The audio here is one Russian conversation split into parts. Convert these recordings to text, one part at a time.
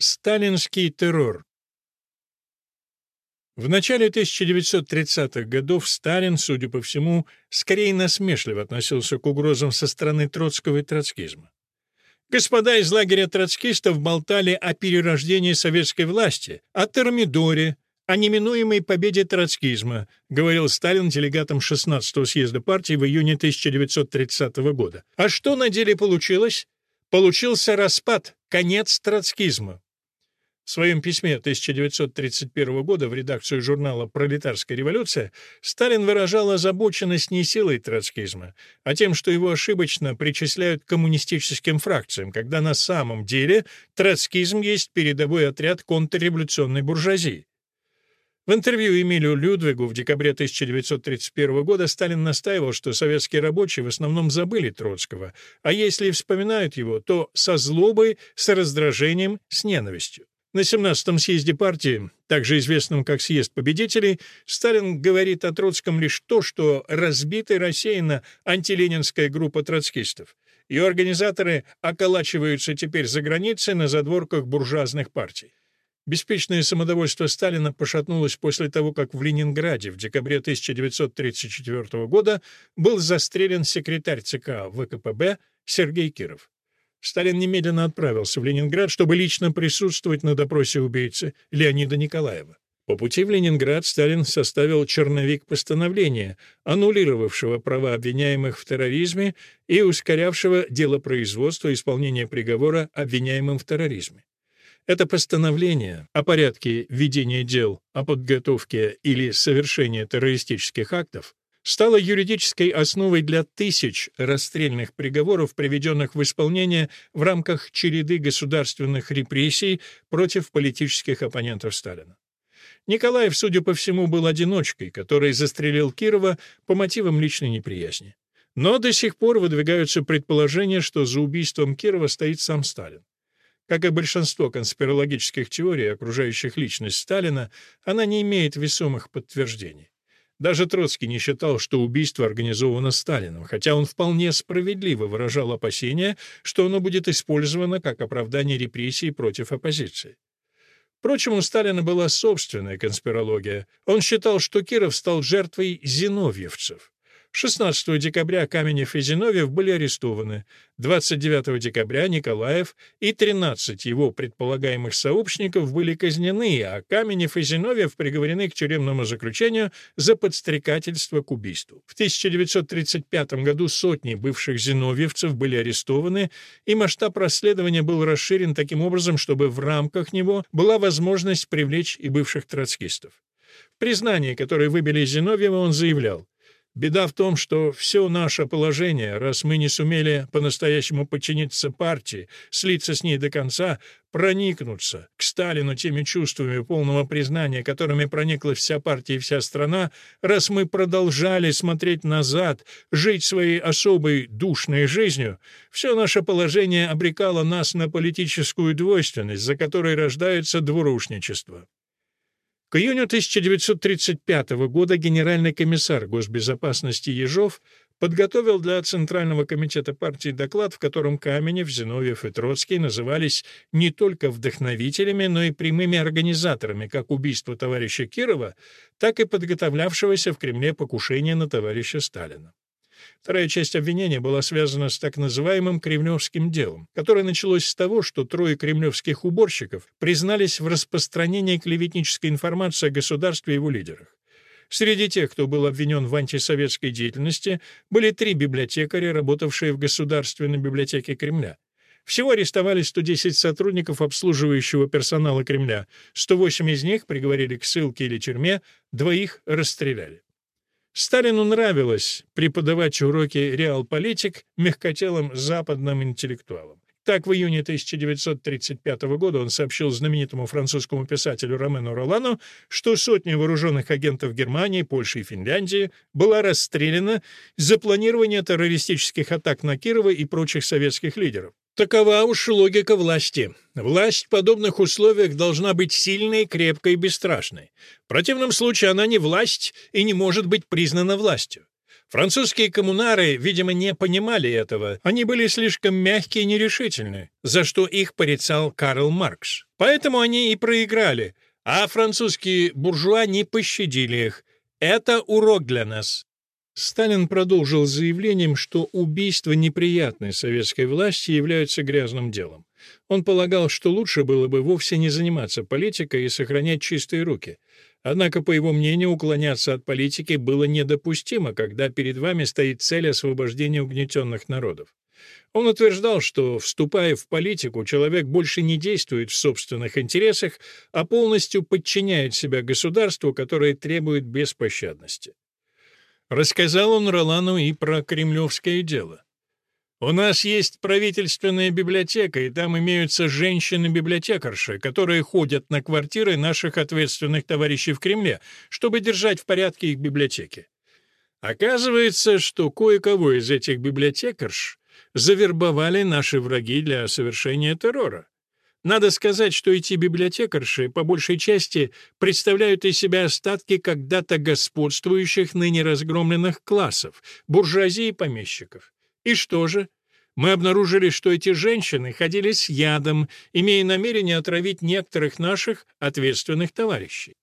Сталинский террор В начале 1930-х годов Сталин, судя по всему, скорее насмешливо относился к угрозам со стороны Троцкого и троцкизма. Господа из лагеря троцкистов болтали о перерождении советской власти, о термидоре, о неминуемой победе троцкизма, говорил Сталин делегатам 16-го съезда партии в июне 1930 года. А что на деле получилось? Получился распад, конец троцкизма. В своем письме 1931 года в редакцию журнала «Пролетарская революция» Сталин выражал озабоченность не силой троцкизма, а тем, что его ошибочно причисляют к коммунистическим фракциям, когда на самом деле троцкизм есть передовой отряд контрреволюционной буржуазии. В интервью Эмилию Людвигу в декабре 1931 года Сталин настаивал, что советские рабочие в основном забыли Троцкого, а если и вспоминают его, то со злобой, с раздражением, с ненавистью. На 17-м съезде партии, также известном как съезд победителей, Сталин говорит о Троцком лишь то, что разбита и рассеяна антиленинская группа троцкистов. Ее организаторы околачиваются теперь за границей на задворках буржуазных партий. Беспечное самодовольство Сталина пошатнулось после того, как в Ленинграде в декабре 1934 года был застрелен секретарь ЦК ВКПБ Сергей Киров. Сталин немедленно отправился в Ленинград, чтобы лично присутствовать на допросе убийцы Леонида Николаева. По пути в Ленинград Сталин составил черновик постановления, аннулировавшего права обвиняемых в терроризме и ускорявшего дело производства и исполнения приговора обвиняемым в терроризме. Это постановление о порядке ведения дел о подготовке или совершении террористических актов стало юридической основой для тысяч расстрельных приговоров, приведенных в исполнение в рамках череды государственных репрессий против политических оппонентов Сталина. Николаев, судя по всему, был одиночкой, который застрелил Кирова по мотивам личной неприязни. Но до сих пор выдвигаются предположения, что за убийством Кирова стоит сам Сталин. Как и большинство конспирологических теорий, окружающих личность Сталина, она не имеет весомых подтверждений. Даже Троцкий не считал, что убийство организовано Сталином, хотя он вполне справедливо выражал опасения, что оно будет использовано как оправдание репрессий против оппозиции. Впрочем, у Сталина была собственная конспирология. Он считал, что Киров стал жертвой зиновьевцев. 16 декабря Каменев и Зиновьев были арестованы, 29 декабря Николаев и 13 его предполагаемых сообщников были казнены, а Каменев и Зиновьев приговорены к тюремному заключению за подстрекательство к убийству. В 1935 году сотни бывших зиновьевцев были арестованы, и масштаб расследования был расширен таким образом, чтобы в рамках него была возможность привлечь и бывших троцкистов. В признании, которое выбили Зиновьева, он заявлял, Беда в том, что все наше положение, раз мы не сумели по-настоящему подчиниться партии, слиться с ней до конца, проникнуться к Сталину теми чувствами полного признания, которыми проникла вся партия и вся страна, раз мы продолжали смотреть назад, жить своей особой душной жизнью, все наше положение обрекало нас на политическую двойственность, за которой рождается двурушничество. К июню 1935 года генеральный комиссар госбезопасности Ежов подготовил для Центрального комитета партии доклад, в котором Каменев, Зиновьев и Троцкий назывались не только вдохновителями, но и прямыми организаторами как убийства товарища Кирова, так и подготовлявшегося в Кремле покушения на товарища Сталина. Вторая часть обвинения была связана с так называемым кремлевским делом, которое началось с того, что трое кремлевских уборщиков признались в распространении клеветнической информации о государстве и его лидерах. Среди тех, кто был обвинен в антисоветской деятельности, были три библиотекаря, работавшие в Государственной библиотеке Кремля. Всего арестовали 110 сотрудников обслуживающего персонала Кремля, 108 из них приговорили к ссылке или тюрьме, двоих расстреляли. Сталину нравилось преподавать уроки реалполитик мягкотелым западным интеллектуалам. Так, в июне 1935 года он сообщил знаменитому французскому писателю Ромену Ролану, что сотня вооруженных агентов Германии, Польши и Финляндии была расстреляна за планирование террористических атак на Кирова и прочих советских лидеров. Такова уж логика власти. Власть в подобных условиях должна быть сильной, крепкой и бесстрашной. В противном случае она не власть и не может быть признана властью. Французские коммунары, видимо, не понимали этого. Они были слишком мягкие и нерешительны, за что их порицал Карл Маркс. Поэтому они и проиграли, а французские буржуа не пощадили их. Это урок для нас. Сталин продолжил заявлением, что убийства неприятной советской власти являются грязным делом. Он полагал, что лучше было бы вовсе не заниматься политикой и сохранять чистые руки. Однако, по его мнению, уклоняться от политики было недопустимо, когда перед вами стоит цель освобождения угнетенных народов. Он утверждал, что, вступая в политику, человек больше не действует в собственных интересах, а полностью подчиняет себя государству, которое требует беспощадности. Рассказал он Ролану и про кремлевское дело. «У нас есть правительственная библиотека, и там имеются женщины-библиотекарши, которые ходят на квартиры наших ответственных товарищей в Кремле, чтобы держать в порядке их библиотеки. Оказывается, что кое-кого из этих библиотекарш завербовали наши враги для совершения террора. Надо сказать, что эти библиотекарши, по большей части, представляют из себя остатки когда-то господствующих ныне разгромленных классов, буржуазии и помещиков. И что же? Мы обнаружили, что эти женщины ходили с ядом, имея намерение отравить некоторых наших ответственных товарищей.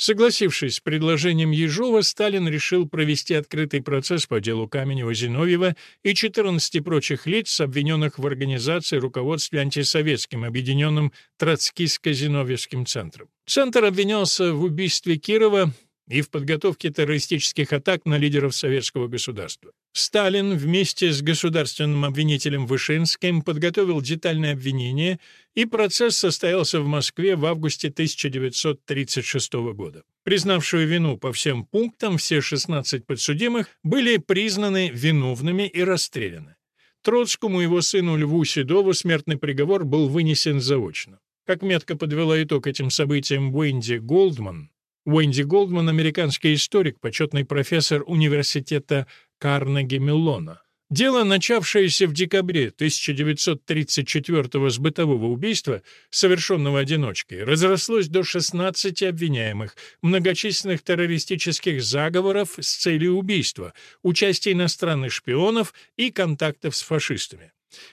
Согласившись с предложением Ежова, Сталин решил провести открытый процесс по делу Каменева-Зиновьева и 14 прочих лиц, обвиненных в организации руководстве антисоветским объединенным Троцкистско-Зиновьевским центром. Центр обвинялся в убийстве Кирова и в подготовке террористических атак на лидеров советского государства. Сталин вместе с государственным обвинителем Вышинским подготовил детальное обвинение, и процесс состоялся в Москве в августе 1936 года. Признавшие вину по всем пунктам, все 16 подсудимых были признаны виновными и расстреляны. Троцкому и его сыну Льву Седову смертный приговор был вынесен заочно. Как метко подвела итог этим событиям Уэнди Голдман, Уэнди Голдман — американский историк, почетный профессор университета Карнеги-Меллона. Дело, начавшееся в декабре 1934 с бытового убийства, совершенного одиночкой, разрослось до 16 обвиняемых, многочисленных террористических заговоров с целью убийства, участия иностранных шпионов и контактов с фашистами.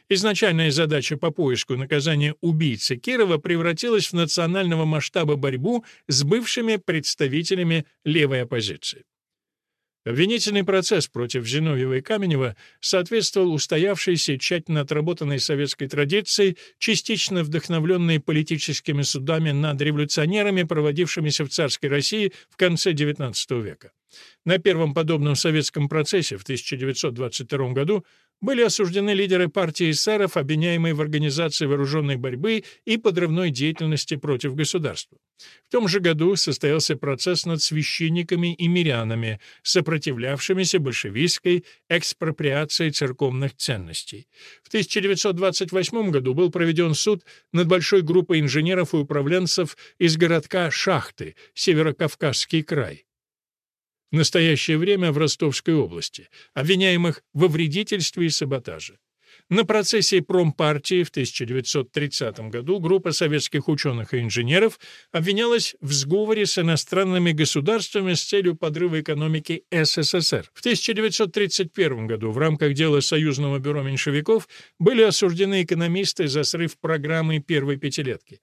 Изначальная задача по поиску и наказанию убийцы Кирова превратилась в национального масштаба борьбу с бывшими представителями левой оппозиции. Обвинительный процесс против Зиновьева и Каменева соответствовал устоявшейся тщательно отработанной советской традиции, частично вдохновленной политическими судами над революционерами, проводившимися в царской России в конце XIX века. На первом подобном советском процессе в 1922 году были осуждены лидеры партии эсеров, обвиняемые в организации вооруженной борьбы и подрывной деятельности против государства. В том же году состоялся процесс над священниками и мирянами, сопротивлявшимися большевистской экспроприации церковных ценностей. В 1928 году был проведен суд над большой группой инженеров и управленцев из городка Шахты, Северокавказский край в настоящее время в Ростовской области, обвиняемых во вредительстве и саботаже. На процессе промпартии в 1930 году группа советских ученых и инженеров обвинялась в сговоре с иностранными государствами с целью подрыва экономики СССР. В 1931 году в рамках дела Союзного бюро меньшевиков были осуждены экономисты за срыв программы первой пятилетки.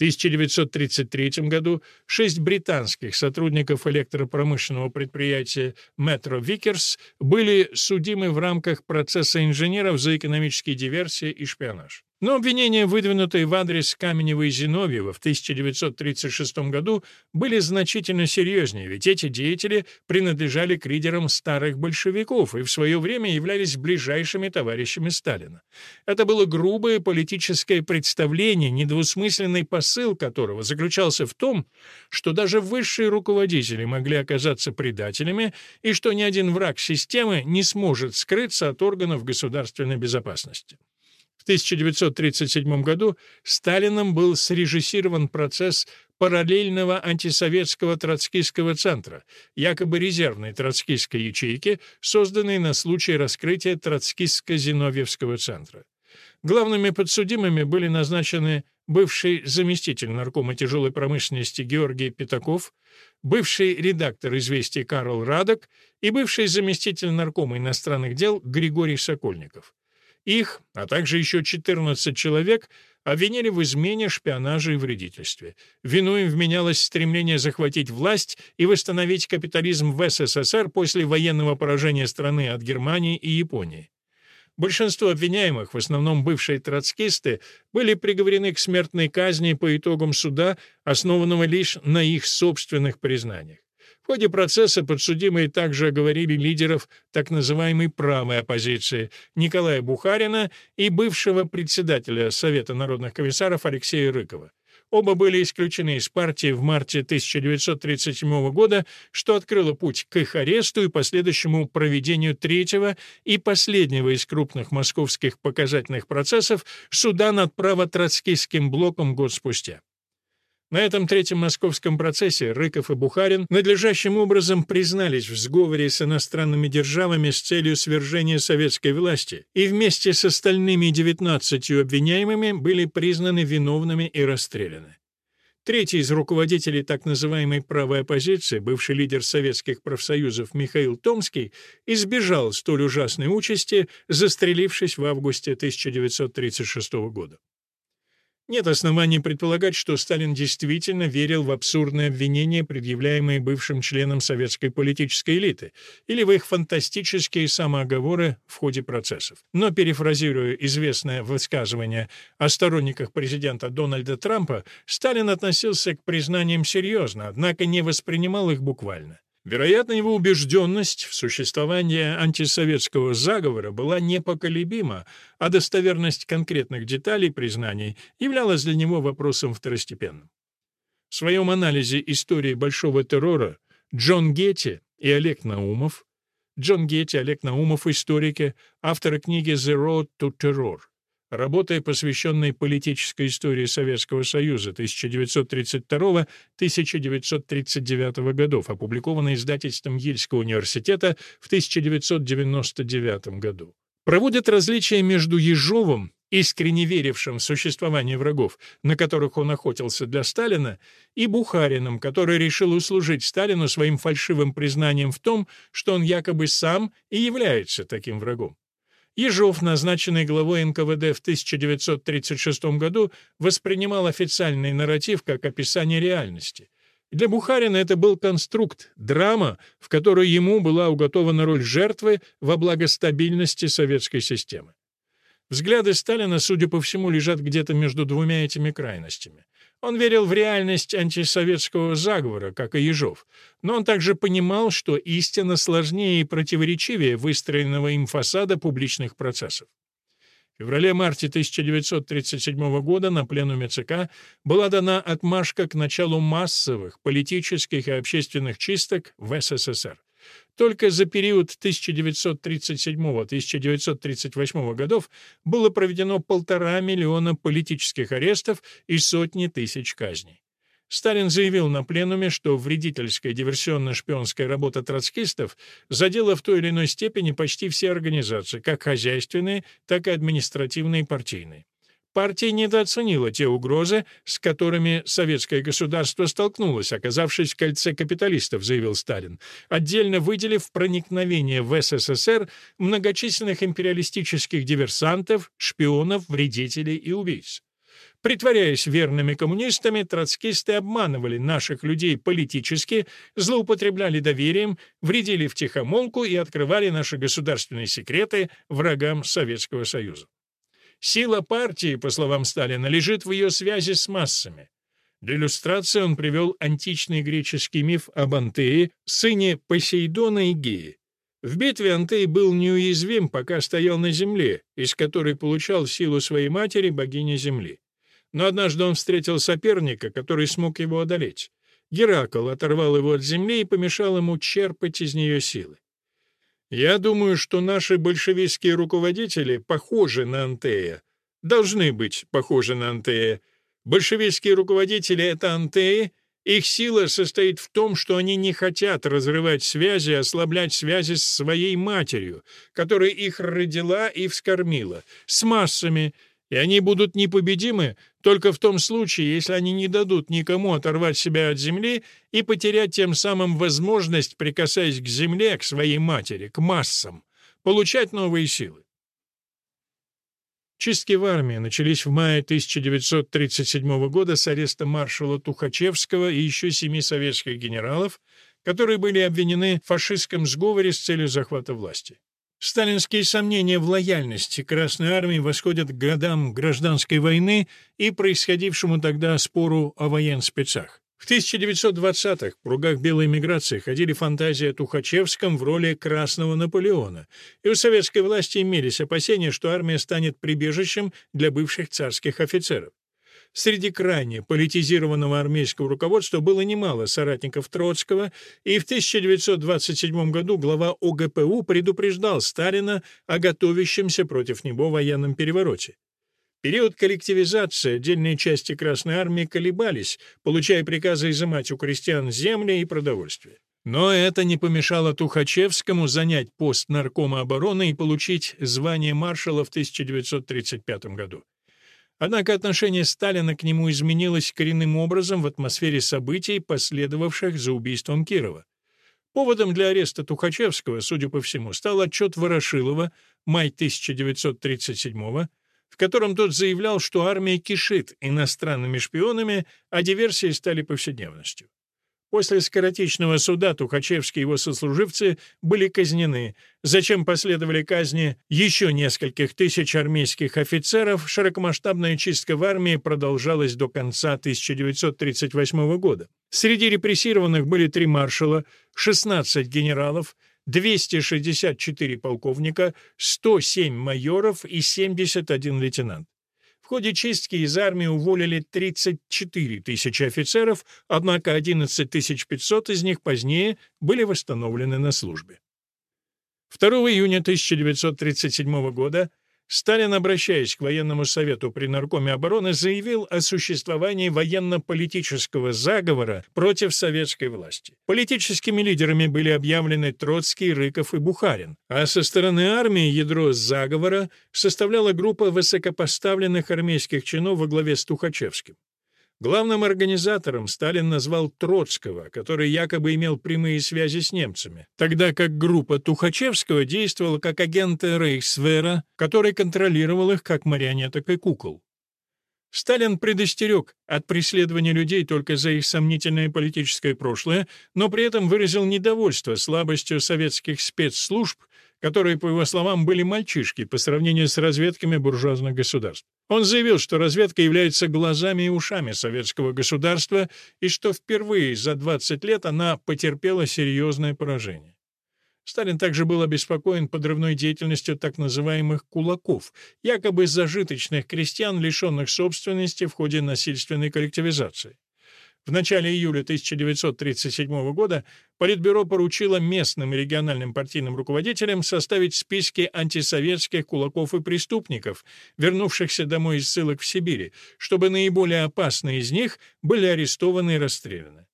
1933 году шесть британских сотрудников электропромышленного предприятия Metro Vickers были судимы в рамках процесса инженеров за экономические диверсии и шпионаж. Но обвинения, выдвинутые в адрес Каменева и Зиновьева в 1936 году, были значительно серьезнее, ведь эти деятели принадлежали к лидерам старых большевиков и в свое время являлись ближайшими товарищами Сталина. Это было грубое политическое представление, недвусмысленный посыл которого заключался в том, что даже высшие руководители могли оказаться предателями и что ни один враг системы не сможет скрыться от органов государственной безопасности. В 1937 году Сталином был срежиссирован процесс параллельного антисоветского троцкистского центра, якобы резервной троцкистской ячейки, созданной на случай раскрытия троцкистско-зиновьевского центра. Главными подсудимыми были назначены бывший заместитель наркома тяжелой промышленности Георгий Пятаков, бывший редактор «Известий» Карл Радок и бывший заместитель наркома иностранных дел Григорий Сокольников. Их, а также еще 14 человек, обвинили в измене, шпионаже и вредительстве. Вину им вменялось стремление захватить власть и восстановить капитализм в СССР после военного поражения страны от Германии и Японии. Большинство обвиняемых, в основном бывшие троцкисты, были приговорены к смертной казни по итогам суда, основанного лишь на их собственных признаниях. Ходе процесса подсудимые также оговорили лидеров так называемой правой оппозиции Николая Бухарина и бывшего председателя Совета народных комиссаров Алексея Рыкова. Оба были исключены из партии в марте 1937 года, что открыло путь к их аресту и последующему проведению третьего и последнего из крупных московских показательных процессов суда над правотроцкистским блоком год спустя. На этом третьем московском процессе Рыков и Бухарин надлежащим образом признались в сговоре с иностранными державами с целью свержения советской власти и вместе с остальными 19 обвиняемыми были признаны виновными и расстреляны. Третий из руководителей так называемой правой оппозиции, бывший лидер советских профсоюзов Михаил Томский, избежал столь ужасной участи, застрелившись в августе 1936 года. Нет оснований предполагать, что Сталин действительно верил в абсурдные обвинения, предъявляемые бывшим членам советской политической элиты, или в их фантастические самооговоры в ходе процессов. Но, перефразируя известное высказывание о сторонниках президента Дональда Трампа, Сталин относился к признаниям серьезно, однако не воспринимал их буквально. Вероятно, его убежденность в существовании антисоветского заговора была непоколебима, а достоверность конкретных деталей признаний являлась для него вопросом второстепенным. В своем анализе истории Большого террора Джон Гетти и Олег Наумов Джон Гетти, Олег Наумов, историки, авторы книги «The Road to Terror», Работая, посвященной политической истории Советского Союза 1932-1939 годов, опубликованной издательством Ельского университета в 1999 году. Проводят различия между Ежовым, искренне верившим в существование врагов, на которых он охотился для Сталина, и Бухарином, который решил услужить Сталину своим фальшивым признанием в том, что он якобы сам и является таким врагом. Ежов, назначенный главой НКВД в 1936 году, воспринимал официальный нарратив как описание реальности. Для Бухарина это был конструкт, драма, в которой ему была уготована роль жертвы во благо стабильности советской системы. Взгляды Сталина, судя по всему, лежат где-то между двумя этими крайностями. Он верил в реальность антисоветского заговора, как и Ежов, но он также понимал, что истина сложнее и противоречивее выстроенного им фасада публичных процессов. В феврале-марте 1937 года на пленуме ЦК была дана отмашка к началу массовых политических и общественных чисток в СССР. Только за период 1937-1938 годов было проведено полтора миллиона политических арестов и сотни тысяч казней. Сталин заявил на пленуме, что вредительская диверсионно-шпионская работа троцкистов задела в той или иной степени почти все организации, как хозяйственные, так и административные и партийные. Партия недооценила те угрозы, с которыми советское государство столкнулось, оказавшись в кольце капиталистов, заявил Сталин, отдельно выделив проникновение в СССР многочисленных империалистических диверсантов, шпионов, вредителей и убийц. Притворяясь верными коммунистами, троцкисты обманывали наших людей политически, злоупотребляли доверием, вредили втихомолку и открывали наши государственные секреты врагам Советского Союза. Сила партии, по словам Сталина, лежит в ее связи с массами. Для иллюстрации он привел античный греческий миф об Антее, сыне Посейдона и Геи. В битве Антей был неуязвим, пока стоял на земле, из которой получал силу своей матери, богини земли. Но однажды он встретил соперника, который смог его одолеть. Геракл оторвал его от земли и помешал ему черпать из нее силы. Я думаю, что наши большевистские руководители похожи на Антея. Должны быть похожи на Антея. Большевистские руководители — это Антеи. Их сила состоит в том, что они не хотят разрывать связи, ослаблять связи с своей матерью, которая их родила и вскормила, с массами, и они будут непобедимы только в том случае, если они не дадут никому оторвать себя от земли и потерять тем самым возможность, прикасаясь к земле, к своей матери, к массам, получать новые силы. Чистки в армии начались в мае 1937 года с ареста маршала Тухачевского и еще семи советских генералов, которые были обвинены в фашистском сговоре с целью захвата власти. Сталинские сомнения в лояльности Красной Армии восходят к годам гражданской войны и происходившему тогда спору о военспецах. В 1920-х в кругах белой миграции ходили фантазии о Тухачевском в роли Красного Наполеона, и у советской власти имелись опасения, что армия станет прибежищем для бывших царских офицеров. Среди крайне политизированного армейского руководства было немало соратников Троцкого, и в 1927 году глава ОГПУ предупреждал Сталина о готовящемся против него военном перевороте период коллективизации отдельные части Красной Армии колебались, получая приказы изымать у крестьян земли и продовольствие. Но это не помешало Тухачевскому занять пост наркома обороны и получить звание маршала в 1935 году. Однако отношение Сталина к нему изменилось коренным образом в атмосфере событий, последовавших за убийством Кирова. Поводом для ареста Тухачевского, судя по всему, стал отчет Ворошилова, май 1937 года, в котором тот заявлял, что армия кишит иностранными шпионами, а диверсии стали повседневностью. После скоротечного суда Тухачевский и его сослуживцы были казнены, зачем последовали казни еще нескольких тысяч армейских офицеров, широкомасштабная чистка в армии продолжалась до конца 1938 года. Среди репрессированных были три маршала, 16 генералов, 264 полковника, 107 майоров и 71 лейтенант. Ходе чистки из армии уволили 34 тысячи офицеров, однако 11 500 из них позднее были восстановлены на службе. 2 июня 1937 года Сталин, обращаясь к военному совету при Наркоме обороны, заявил о существовании военно-политического заговора против советской власти. Политическими лидерами были объявлены Троцкий, Рыков и Бухарин, а со стороны армии ядро заговора составляла группа высокопоставленных армейских чинов во главе с Тухачевским. Главным организатором Сталин назвал Троцкого, который якобы имел прямые связи с немцами, тогда как группа Тухачевского действовала как агенты Рейхсвера, который контролировал их как марионеток и кукол. Сталин предостерег от преследования людей только за их сомнительное политическое прошлое, но при этом выразил недовольство слабостью советских спецслужб, которые, по его словам, были мальчишки по сравнению с разведками буржуазных государств. Он заявил, что разведка является глазами и ушами советского государства и что впервые за 20 лет она потерпела серьезное поражение. Сталин также был обеспокоен подрывной деятельностью так называемых «кулаков», якобы зажиточных крестьян, лишенных собственности в ходе насильственной коллективизации. В начале июля 1937 года Политбюро поручило местным и региональным партийным руководителям составить списки антисоветских кулаков и преступников, вернувшихся домой из ссылок в Сибири, чтобы наиболее опасные из них были арестованы и расстреляны.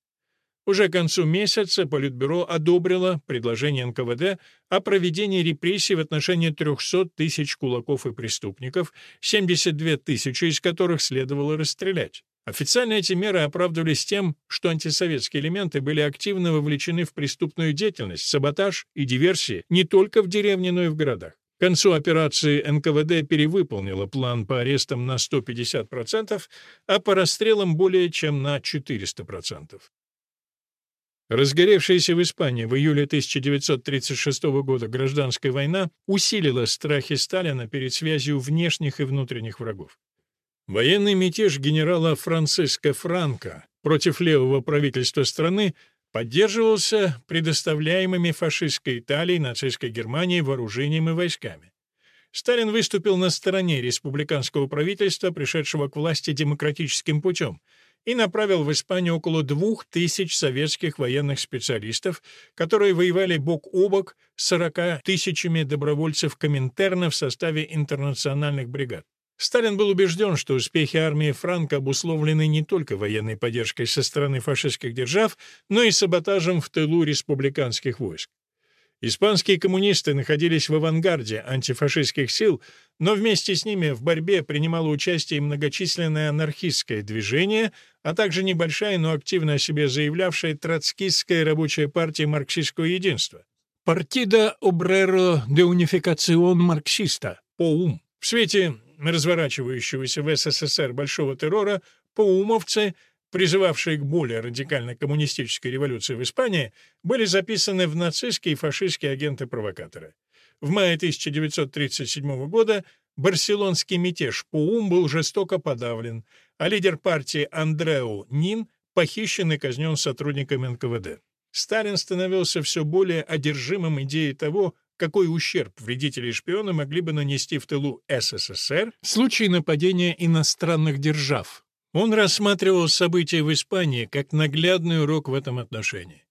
Уже к концу месяца Политбюро одобрило предложение НКВД о проведении репрессий в отношении 300 тысяч кулаков и преступников, 72 тысячи из которых следовало расстрелять. Официально эти меры оправдывались тем, что антисоветские элементы были активно вовлечены в преступную деятельность, саботаж и диверсии не только в деревне, но и в городах. К концу операции НКВД перевыполнила план по арестам на 150%, а по расстрелам более чем на 400%. Разгоревшаяся в Испании в июле 1936 года гражданская война усилила страхи Сталина перед связью внешних и внутренних врагов. Военный мятеж генерала Франциско Франко против левого правительства страны поддерживался предоставляемыми фашистской Италией, нацистской Германией вооружением и войсками. Сталин выступил на стороне республиканского правительства, пришедшего к власти демократическим путем, и направил в Испанию около двух тысяч советских военных специалистов, которые воевали бок о бок с 40 тысячами добровольцев Коминтерна в составе интернациональных бригад. Сталин был убежден, что успехи армии Франка обусловлены не только военной поддержкой со стороны фашистских держав, но и саботажем в тылу республиканских войск. Испанские коммунисты находились в авангарде антифашистских сил, но вместе с ними в борьбе принимало участие многочисленное анархистское движение, а также небольшая, но активно о себе заявлявшая троцкистская рабочая партия марксистского единства. Партида Обреро де Унификацион Марксиста, ПОУМ. В свете разворачивающегося в СССР большого террора, поумовцы призывавшие к более радикальной коммунистической революции в Испании, были записаны в нацистские и фашистские агенты-провокаторы. В мае 1937 года барселонский мятеж Пуум был жестоко подавлен, а лидер партии Андреу Нин похищен и казнен сотрудниками НКВД. Сталин становился все более одержимым идеей того, какой ущерб вредители и шпионы могли бы нанести в тылу СССР в случае нападения иностранных держав, он рассматривал события в Испании как наглядный урок в этом отношении.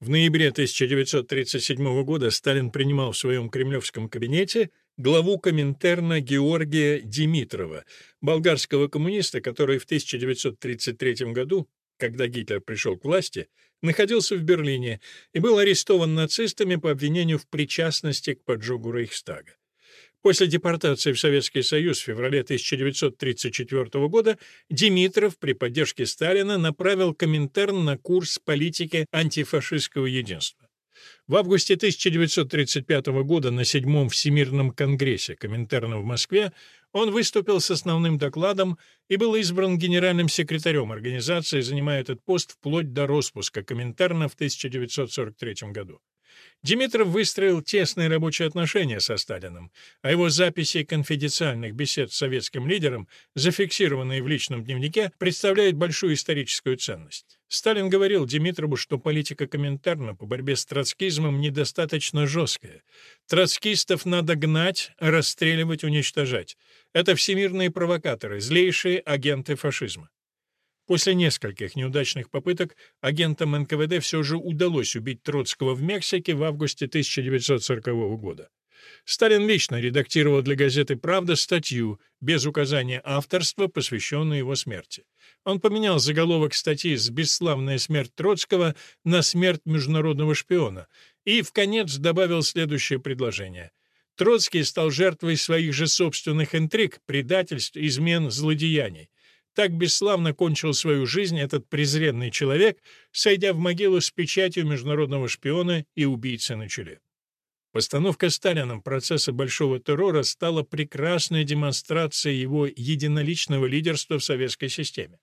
В ноябре 1937 года Сталин принимал в своем кремлевском кабинете главу Коминтерна Георгия Димитрова, болгарского коммуниста, который в 1933 году, когда Гитлер пришел к власти, находился в Берлине и был арестован нацистами по обвинению в причастности к поджогу Рейхстага. После депортации в Советский Союз в феврале 1934 года Димитров при поддержке Сталина направил Коминтерн на курс политики антифашистского единства. В августе 1935 года на седьмом Всемирном конгрессе Коминтерна в Москве он выступил с основным докладом и был избран генеральным секретарем организации, занимая этот пост вплоть до распуска Коминтерна в 1943 году. Димитров выстроил тесные рабочие отношения со Сталиным, а его записи конфиденциальных бесед с советским лидером, зафиксированные в личном дневнике, представляют большую историческую ценность. Сталин говорил Димитрову, что политика Коминтерна по борьбе с троцкизмом недостаточно жесткая. Троцкистов надо гнать, расстреливать, уничтожать. Это всемирные провокаторы, злейшие агенты фашизма. После нескольких неудачных попыток агентам НКВД все же удалось убить Троцкого в Мексике в августе 1940 года. Сталин лично редактировал для газеты «Правда» статью без указания авторства, посвященную его смерти. Он поменял заголовок статьи с «Бесславная смерть Троцкого» на «Смерть международного шпиона» и в конец добавил следующее предложение. Троцкий стал жертвой своих же собственных интриг, предательств, измен, злодеяний. Так бесславно кончил свою жизнь этот презренный человек, сойдя в могилу с печатью международного шпиона и убийцы на челе. Постановка Сталином процесса Большого террора стала прекрасной демонстрацией его единоличного лидерства в советской системе.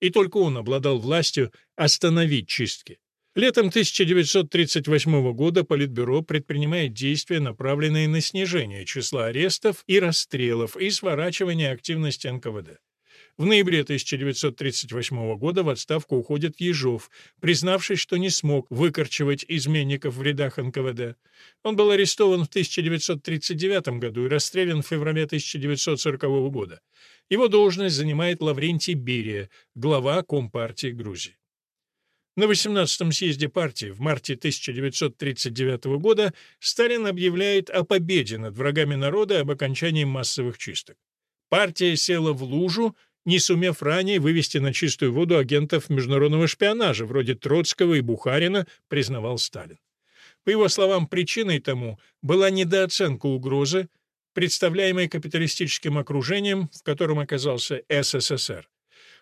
И только он обладал властью остановить чистки. Летом 1938 года Политбюро предпринимает действия, направленные на снижение числа арестов и расстрелов и сворачивание активности НКВД. В ноябре 1938 года в отставку уходит Ежов, признавшись, что не смог выкорчевать изменников в рядах НКВД. Он был арестован в 1939 году и расстрелян в феврале 1940 года. Его должность занимает Лаврентий Берия, глава Компартии Грузии. На 18-м съезде партии в марте 1939 года Сталин объявляет о победе над врагами народа об окончании массовых чисток. Партия села в лужу, не сумев ранее вывести на чистую воду агентов международного шпионажа, вроде Троцкого и Бухарина, признавал Сталин. По его словам, причиной тому была недооценка угрозы, представляемой капиталистическим окружением, в котором оказался СССР.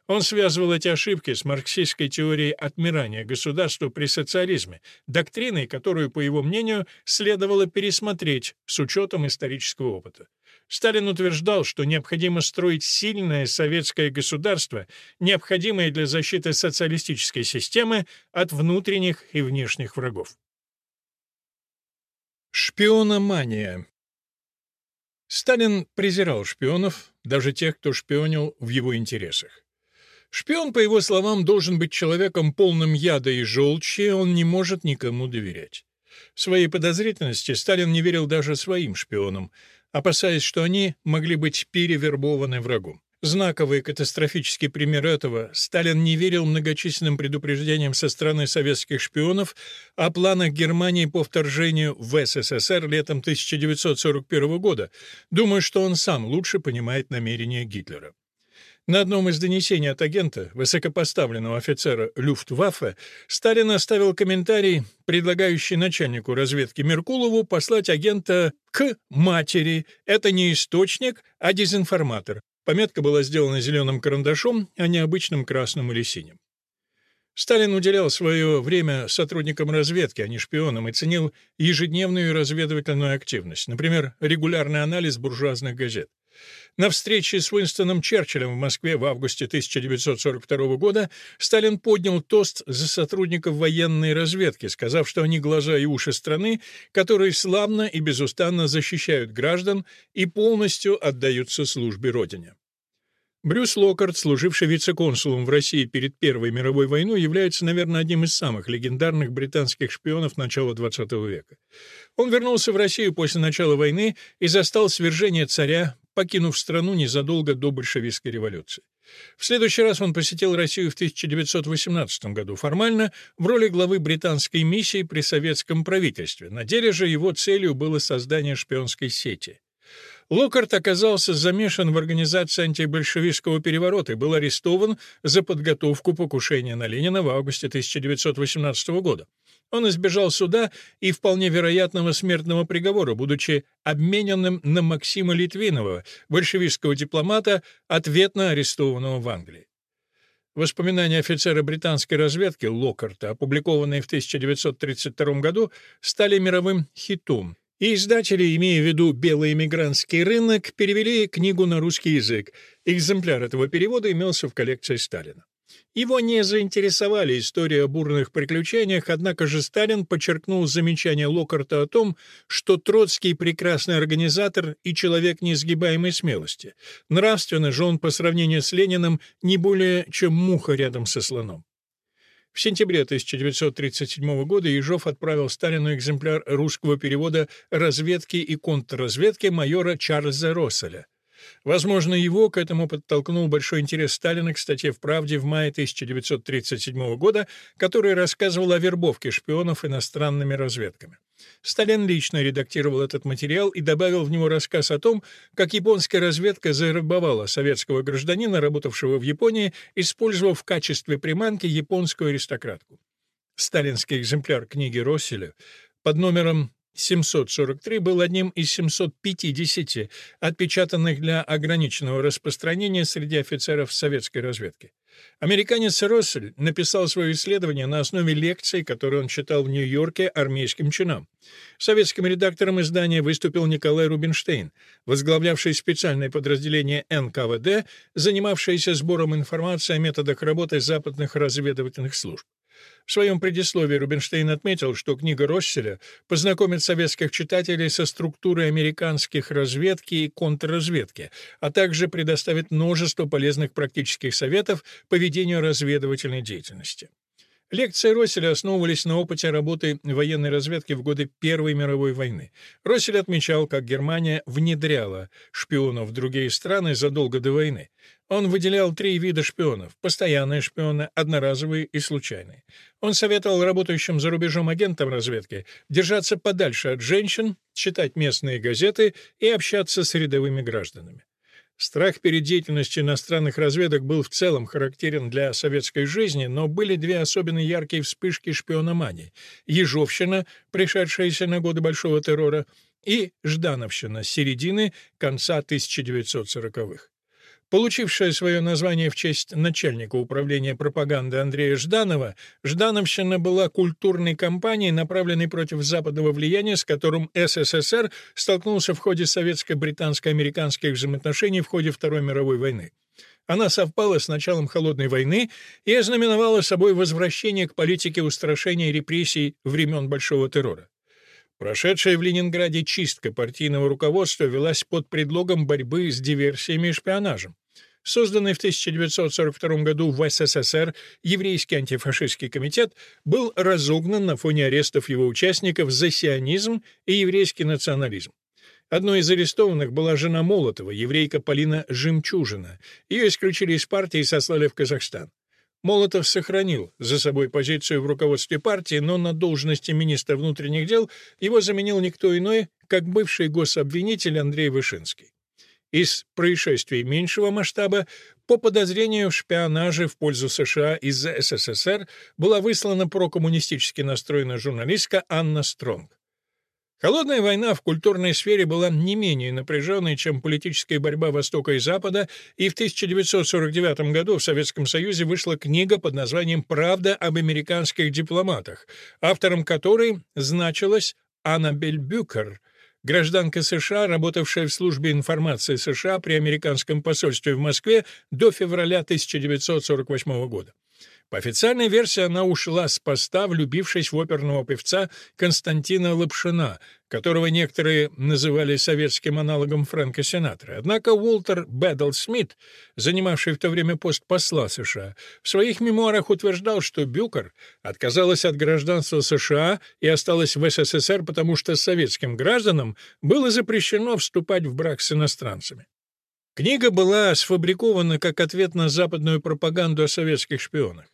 Он связывал эти ошибки с марксистской теорией отмирания государства при социализме, доктриной, которую, по его мнению, следовало пересмотреть с учетом исторического опыта. Сталин утверждал, что необходимо строить сильное советское государство, необходимое для защиты социалистической системы от внутренних и внешних врагов. Шпиономания Сталин презирал шпионов, даже тех, кто шпионил в его интересах. Шпион, по его словам, должен быть человеком полным яда и желчи, он не может никому доверять. В своей подозрительности Сталин не верил даже своим шпионам, опасаясь, что они могли быть перевербованы врагом. Знаковый катастрофический пример этого Сталин не верил многочисленным предупреждениям со стороны советских шпионов о планах Германии по вторжению в СССР летом 1941 года, думая, что он сам лучше понимает намерения Гитлера. На одном из донесений от агента, высокопоставленного офицера Люфтваффе, Сталин оставил комментарий, предлагающий начальнику разведки Меркулову послать агента к матери. Это не источник, а дезинформатор. Пометка была сделана зеленым карандашом, а не обычным красным или синим. Сталин уделял свое время сотрудникам разведки, а не шпионам, и ценил ежедневную разведывательную активность, например, регулярный анализ буржуазных газет. На встрече с Уинстоном Черчиллем в Москве в августе 1942 года Сталин поднял тост за сотрудников военной разведки, сказав, что они глаза и уши страны, которые славно и безустанно защищают граждан и полностью отдаются службе Родине. Брюс Локкарт, служивший вице-консулом в России перед Первой мировой войной, является, наверное, одним из самых легендарных британских шпионов начала XX века. Он вернулся в Россию после начала войны и застал свержение царя, покинув страну незадолго до большевистской революции. В следующий раз он посетил Россию в 1918 году формально в роли главы британской миссии при советском правительстве. На деле же его целью было создание шпионской сети. Локарт оказался замешан в организации антибольшевистского переворота и был арестован за подготовку покушения на Ленина в августе 1918 года. Он избежал суда и вполне вероятного смертного приговора, будучи обмененным на Максима Литвинова, большевистского дипломата, ответно арестованного в Англии. Воспоминания офицера британской разведки Локарта, опубликованные в 1932 году, стали мировым хитом. И издатели, имея в виду белый эмигрантский рынок, перевели книгу на русский язык. Экземпляр этого перевода имелся в коллекции Сталина. Его не заинтересовали истории о бурных приключениях, однако же Сталин подчеркнул замечание Локарта о том, что Троцкий — прекрасный организатор и человек несгибаемой смелости. Нравственно же он по сравнению с Лениным не более чем муха рядом со слоном. В сентябре 1937 года Ежов отправил Сталину экземпляр русского перевода «Разведки и контрразведки» майора Чарльза Росселя. Возможно, его к этому подтолкнул большой интерес Сталина к статье в «Правде» в мае 1937 года, который рассказывал о вербовке шпионов иностранными разведками. Сталин лично редактировал этот материал и добавил в него рассказ о том, как японская разведка завербовала советского гражданина, работавшего в Японии, использовав в качестве приманки японскую аристократку. Сталинский экземпляр книги Росселя под номером 743 был одним из 750, отпечатанных для ограниченного распространения среди офицеров советской разведки. Американец Россель написал свое исследование на основе лекций, которые он читал в Нью-Йорке армейским чинам. Советским редактором издания выступил Николай Рубинштейн, возглавлявший специальное подразделение НКВД, занимавшееся сбором информации о методах работы западных разведывательных служб. В своем предисловии Рубинштейн отметил, что книга Росселя познакомит советских читателей со структурой американских разведки и контрразведки, а также предоставит множество полезных практических советов по ведению разведывательной деятельности. Лекции Росселя основывались на опыте работы военной разведки в годы Первой мировой войны. Россель отмечал, как Германия внедряла шпионов в другие страны задолго до войны. Он выделял три вида шпионов — постоянные шпионы, одноразовые и случайные. Он советовал работающим за рубежом агентам разведки держаться подальше от женщин, читать местные газеты и общаться с рядовыми гражданами. Страх перед деятельностью иностранных разведок был в целом характерен для советской жизни, но были две особенно яркие вспышки шпиономании — Ежовщина, пришедшаяся на годы Большого террора, и Ждановщина середины конца 1940-х. Получившая свое название в честь начальника управления пропаганды Андрея Жданова, Ждановщина была культурной кампанией, направленной против западного влияния, с которым СССР столкнулся в ходе советско-британско-американских взаимоотношений в ходе Второй мировой войны. Она совпала с началом Холодной войны и ознаменовала собой возвращение к политике устрашения и репрессий времен Большого террора. Прошедшая в Ленинграде чистка партийного руководства велась под предлогом борьбы с диверсиями и шпионажем. Созданный в 1942 году в СССР еврейский антифашистский комитет был разогнан на фоне арестов его участников за сионизм и еврейский национализм. Одной из арестованных была жена Молотова, еврейка Полина Жемчужина. Ее исключили из партии и сослали в Казахстан. Молотов сохранил за собой позицию в руководстве партии, но на должности министра внутренних дел его заменил никто иной, как бывший гособвинитель Андрей Вышинский. Из происшествий меньшего масштаба по подозрению в шпионаже в пользу США из СССР была выслана прокоммунистически настроенная журналистка Анна Стронг. Холодная война в культурной сфере была не менее напряженной, чем политическая борьба Востока и Запада, и в 1949 году в Советском Союзе вышла книга под названием «Правда об американских дипломатах», автором которой значилась Аннабель Бюкер, гражданка США, работавшая в службе информации США при американском посольстве в Москве до февраля 1948 года. По официальной версии она ушла с поста, влюбившись в оперного певца Константина Лапшина, которого некоторые называли советским аналогом Фрэнка Синатра. Однако Уолтер Бэддл Смит, занимавший в то время пост посла США, в своих мемуарах утверждал, что Бюкер отказалась от гражданства США и осталась в СССР, потому что советским гражданам было запрещено вступать в брак с иностранцами. Книга была сфабрикована как ответ на западную пропаганду о советских шпионах.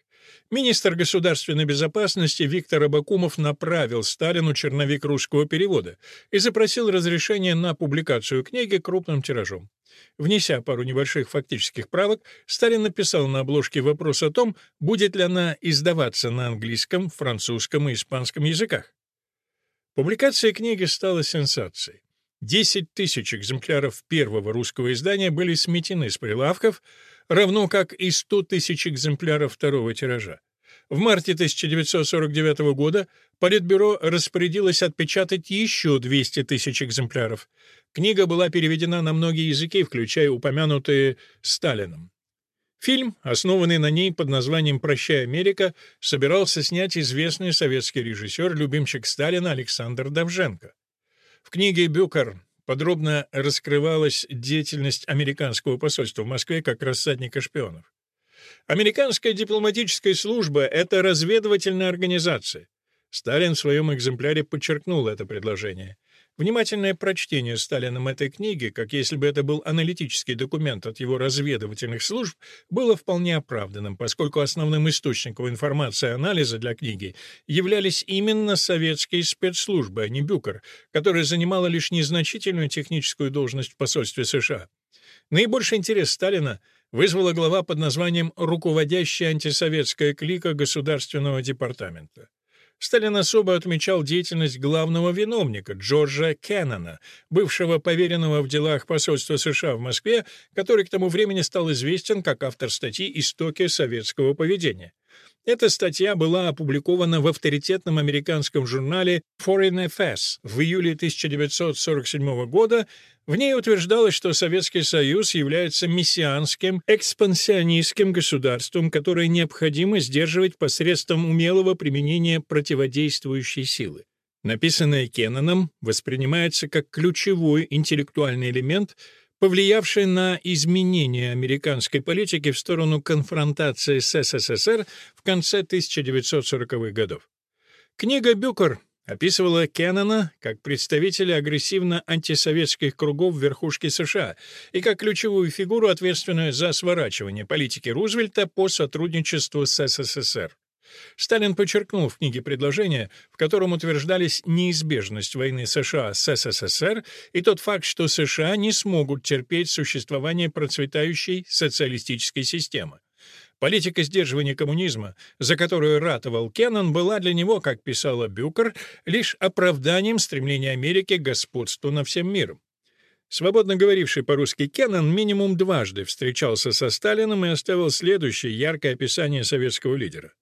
Министр государственной безопасности Виктор Абакумов направил Сталину черновик русского перевода и запросил разрешение на публикацию книги крупным тиражом. Внеся пару небольших фактических правок, Сталин написал на обложке вопрос о том, будет ли она издаваться на английском, французском и испанском языках. Публикация книги стала сенсацией. 10 тысяч экземпляров первого русского издания были сметены с прилавков, равно как и 100 тысяч экземпляров второго тиража. В марте 1949 года Политбюро распорядилось отпечатать еще 200 тысяч экземпляров. Книга была переведена на многие языки, включая упомянутые Сталином. Фильм, основанный на ней под названием «Прощай, Америка», собирался снять известный советский режиссер, любимчик Сталина Александр Давженко. В книге «Бюкер» подробно раскрывалась деятельность американского посольства в Москве как рассадника шпионов. Американская дипломатическая служба — это разведывательная организация. Сталин в своем экземпляре подчеркнул это предложение. Внимательное прочтение Сталином этой книги, как если бы это был аналитический документ от его разведывательных служб, было вполне оправданным, поскольку основным источником информации и анализа для книги являлись именно советские спецслужбы, а не Бюкер, которая занимала лишь незначительную техническую должность в посольстве США. Наибольший интерес Сталина вызвала глава под названием «Руководящая антисоветская клика Государственного департамента». Сталин особо отмечал деятельность главного виновника Джорджа Кеннона, бывшего поверенного в делах посольства США в Москве, который к тому времени стал известен как автор статьи «Истоки советского поведения». Эта статья была опубликована в авторитетном американском журнале Foreign Affairs в июле 1947 года. В ней утверждалось, что Советский Союз является мессианским, экспансионистским государством, которое необходимо сдерживать посредством умелого применения противодействующей силы. Написанное Кенноном воспринимается как ключевой интеллектуальный элемент – повлиявший на изменение американской политики в сторону конфронтации с СССР в конце 1940-х годов. Книга «Бюкер» описывала Кеннона как представителя агрессивно-антисоветских кругов верхушки США и как ключевую фигуру, ответственную за сворачивание политики Рузвельта по сотрудничеству с СССР. Сталин подчеркнул в книге предложение, в котором утверждались неизбежность войны США с СССР и тот факт, что США не смогут терпеть существование процветающей социалистической системы. Политика сдерживания коммунизма, за которую ратовал Кеннон, была для него, как писала Бюкер, лишь оправданием стремления Америки к господству над всем миром. Свободно говоривший по-русски Кеннон минимум дважды встречался со Сталиным и оставил следующее яркое описание советского лидера.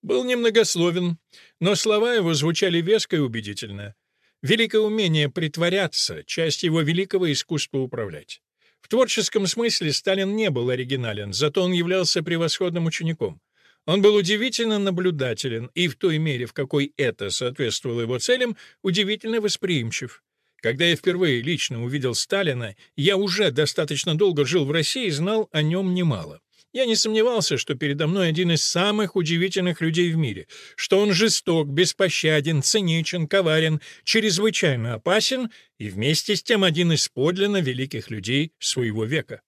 Был немногословен, но слова его звучали веско и убедительно. Великое умение притворяться — часть его великого искусства управлять. В творческом смысле Сталин не был оригинален, зато он являлся превосходным учеником. Он был удивительно наблюдателен и в той мере, в какой это соответствовало его целям, удивительно восприимчив. Когда я впервые лично увидел Сталина, я уже достаточно долго жил в России и знал о нем немало. Я не сомневался, что передо мной один из самых удивительных людей в мире, что он жесток, беспощаден, циничен, коварен, чрезвычайно опасен и вместе с тем один из подлинно великих людей своего века.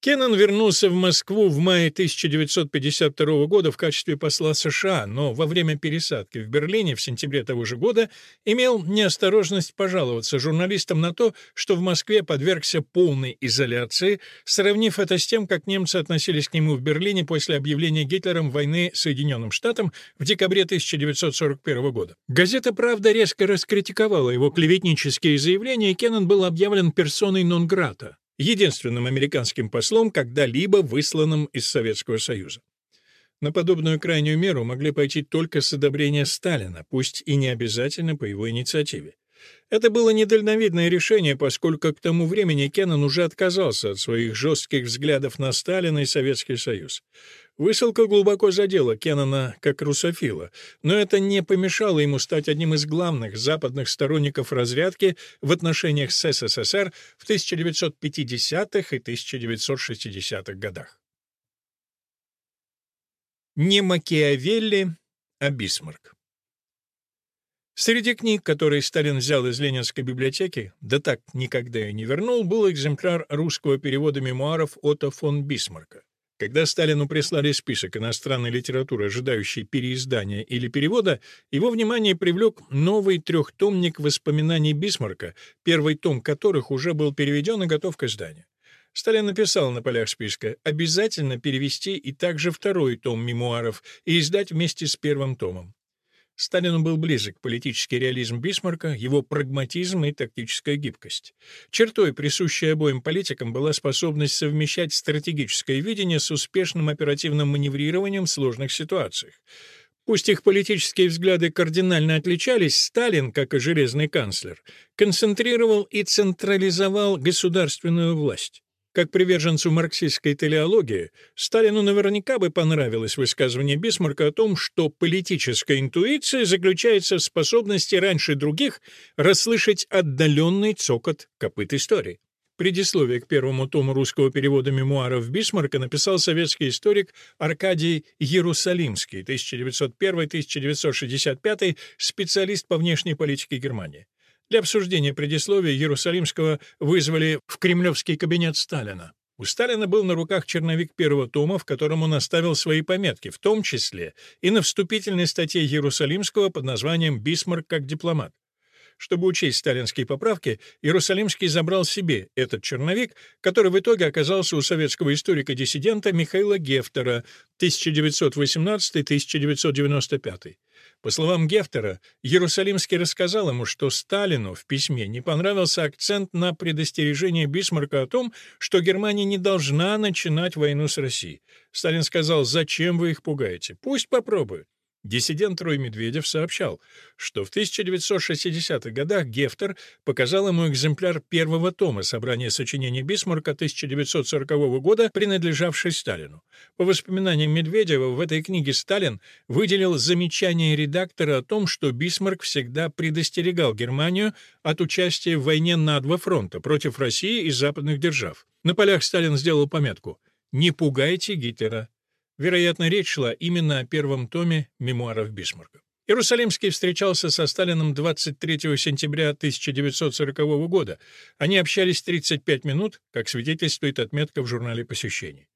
Кеннон вернулся в Москву в мае 1952 года в качестве посла США, но во время пересадки в Берлине в сентябре того же года имел неосторожность пожаловаться журналистам на то, что в Москве подвергся полной изоляции, сравнив это с тем, как немцы относились к нему в Берлине после объявления Гитлером войны Соединенным Штатам в декабре 1941 года. Газета «Правда» резко раскритиковала его клеветнические заявления, и Кеннон был объявлен персоной нон-грата единственным американским послом, когда-либо высланным из Советского Союза. На подобную крайнюю меру могли пойти только с одобрения Сталина, пусть и не обязательно по его инициативе. Это было недальновидное решение, поскольку к тому времени Кеннон уже отказался от своих жестких взглядов на Сталина и Советский Союз. Высылка глубоко задела Кеннона как русофила, но это не помешало ему стать одним из главных западных сторонников разрядки в отношениях с СССР в 1950-х и 1960-х годах. Не Макиавелли, а Бисмарк. Среди книг, которые Сталин взял из Ленинской библиотеки, да так никогда и не вернул, был экземпляр русского перевода мемуаров Отто фон Бисмарка. Когда Сталину прислали список иностранной литературы, ожидающей переиздания или перевода, его внимание привлек новый трехтомник воспоминаний Бисмарка, первый том которых уже был переведен и готов к изданию. Сталин написал на полях списка «обязательно перевести и также второй том мемуаров и издать вместе с первым томом». Сталину был близок политический реализм Бисмарка, его прагматизм и тактическая гибкость. Чертой, присущей обоим политикам, была способность совмещать стратегическое видение с успешным оперативным маневрированием в сложных ситуациях. Пусть их политические взгляды кардинально отличались, Сталин, как и железный канцлер, концентрировал и централизовал государственную власть. Как приверженцу марксистской телеологии, Сталину наверняка бы понравилось высказывание Бисмарка о том, что политическая интуиция заключается в способности раньше других расслышать отдаленный цокот копыт истории. Предисловие к первому тому русского перевода мемуаров Бисмарка написал советский историк Аркадий Иерусалимский, 1901-1965, специалист по внешней политике Германии. Для обсуждения предисловия Иерусалимского вызвали в кремлевский кабинет Сталина. У Сталина был на руках черновик первого тома, в котором он оставил свои пометки, в том числе и на вступительной статье Иерусалимского под названием «Бисмарк как дипломат». Чтобы учесть сталинские поправки, Иерусалимский забрал себе этот черновик, который в итоге оказался у советского историка-диссидента Михаила Гефтера 1918-1995. По словам Гефтера, Иерусалимский рассказал ему, что Сталину в письме не понравился акцент на предостережение Бисмарка о том, что Германия не должна начинать войну с Россией. Сталин сказал, зачем вы их пугаете? Пусть попробуют. Диссидент Рой Медведев сообщал, что в 1960-х годах Гефтер показал ему экземпляр первого тома собрания сочинений Бисмарка 1940 года, принадлежавший Сталину. По воспоминаниям Медведева, в этой книге Сталин выделил замечание редактора о том, что Бисмарк всегда предостерегал Германию от участия в войне на два фронта против России и западных держав. На полях Сталин сделал пометку «Не пугайте Гитлера, Вероятно, речь шла именно о первом томе мемуаров Бисмарка. Иерусалимский встречался со Сталиным 23 сентября 1940 года. Они общались 35 минут, как свидетельствует отметка в журнале посещений.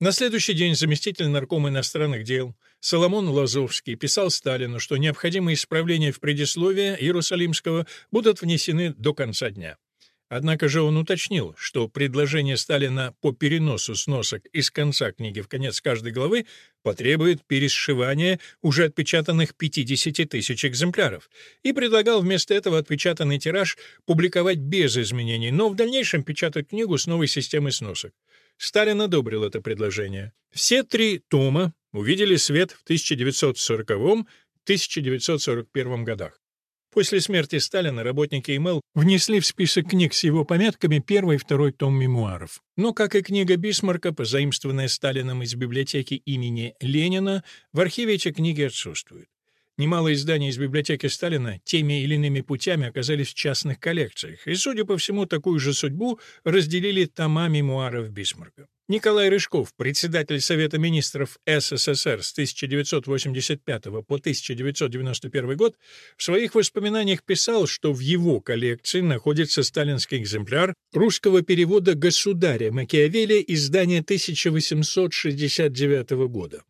На следующий день заместитель наркома иностранных дел Соломон Лазовский писал Сталину, что необходимые исправления в предисловии Иерусалимского будут внесены до конца дня. Однако же он уточнил, что предложение Сталина по переносу сносок из конца книги в конец каждой главы потребует пересшивания уже отпечатанных 50 тысяч экземпляров, и предлагал вместо этого отпечатанный тираж публиковать без изменений, но в дальнейшем печатать книгу с новой системой сносок. Сталин одобрил это предложение. Все три тома увидели свет в 1940-1941 годах. После смерти Сталина работники ИМЛ внесли в список книг с его пометками первый и второй том мемуаров. Но, как и книга Бисмарка, позаимствованная Сталином из библиотеки имени Ленина, в архиве эти книги отсутствуют. Немало изданий из библиотеки Сталина теми или иными путями оказались в частных коллекциях, и, судя по всему, такую же судьбу разделили тома мемуаров Бисмарка. Николай Рыжков, председатель Совета министров СССР с 1985 по 1991 год, в своих воспоминаниях писал, что в его коллекции находится сталинский экземпляр русского перевода «Государя» Макиавелли издания 1869 года.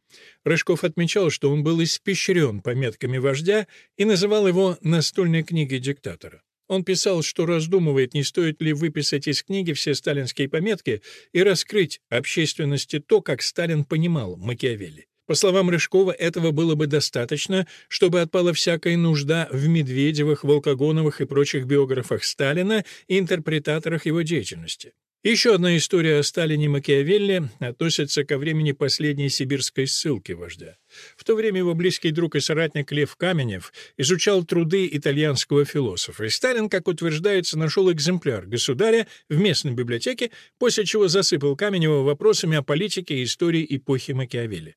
Рыжков отмечал, что он был испещрен пометками вождя и называл его «настольной книгой диктатора». Он писал, что раздумывает, не стоит ли выписать из книги все сталинские пометки и раскрыть общественности то, как Сталин понимал Макиавелли. По словам Рыжкова, этого было бы достаточно, чтобы отпала всякая нужда в Медведевых, Волкогоновых и прочих биографах Сталина и интерпретаторах его деятельности. Еще одна история о Сталине Макиавелли относится ко времени последней сибирской ссылки вождя. В то время его близкий друг и соратник Лев Каменев изучал труды итальянского философа, и Сталин, как утверждается, нашел экземпляр государя в местной библиотеке, после чего засыпал Каменева вопросами о политике и истории эпохи Макиавелли.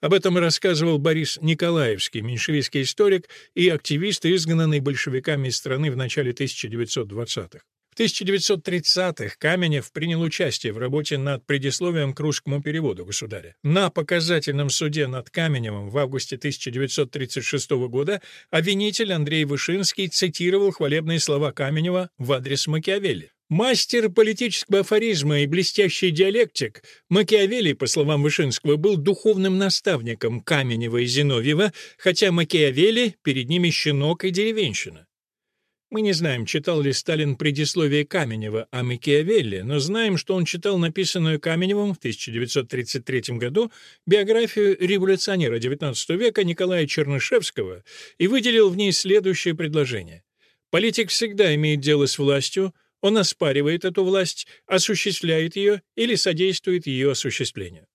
Об этом рассказывал Борис Николаевский, меньшевистский историк и активист, изгнанный большевиками из страны в начале 1920-х. В 1930-х Каменев принял участие в работе над предисловием к русскому переводу государя. На показательном суде над Каменевым в августе 1936 года обвинитель Андрей Вышинский цитировал хвалебные слова Каменева в адрес Макиавелли. Мастер политического афоризма и блестящий диалектик, Макиавелли, по словам Вышинского, был духовным наставником Каменева и Зиновьева, хотя Макиавелли перед ними щенок и деревенщина. Мы не знаем, читал ли Сталин предисловие Каменева о Макиавелли, но знаем, что он читал написанную Каменевым в 1933 году биографию революционера XIX века Николая Чернышевского и выделил в ней следующее предложение. «Политик всегда имеет дело с властью, он оспаривает эту власть, осуществляет ее или содействует ее осуществлению.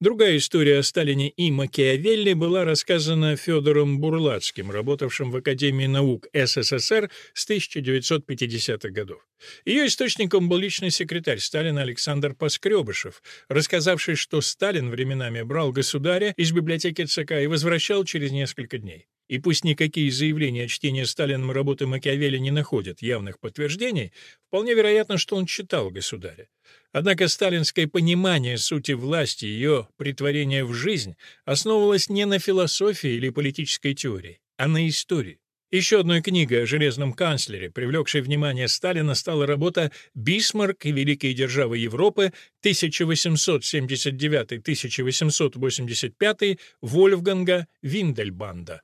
Другая история о Сталине и Макиавелли была рассказана Федором Бурлацким, работавшим в Академии наук СССР с 1950-х годов. Ее источником был личный секретарь Сталина Александр Поскребышев, рассказавший, что Сталин временами брал государя из библиотеки ЦК и возвращал через несколько дней. И пусть никакие заявления о чтении Сталином работы Макиавелли не находят явных подтверждений, вполне вероятно, что он читал государя. Однако сталинское понимание сути власти, ее притворение в жизнь, основывалось не на философии или политической теории, а на истории. Еще одной книгой о железном канцлере, привлекшей внимание Сталина, стала работа «Бисмарк и великие державы Европы 1879-1885» Вольфганга Виндельбанда.